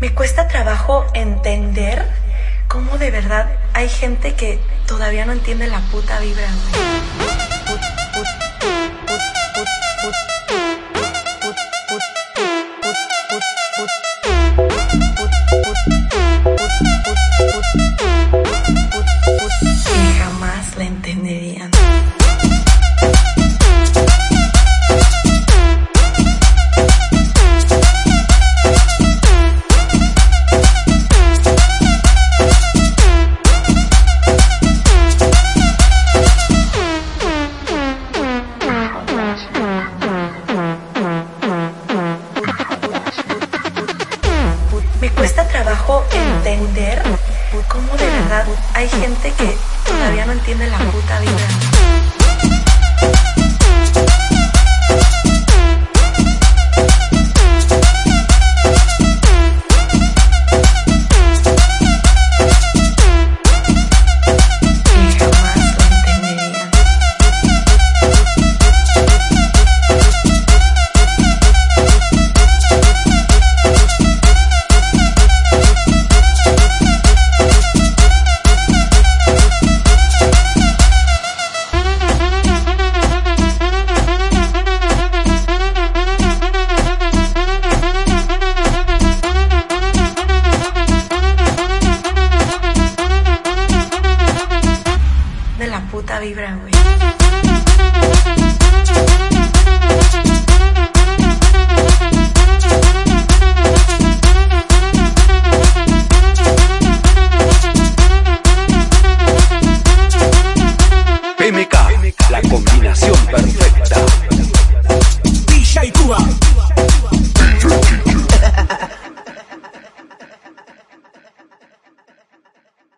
Me cuesta trabajo entender cómo de verdad hay gente que todavía no entiende la puta vibra. Trabajo entender cómo de verdad hay gente que todavía no entiende la puta vida. puta la combinación perfecta.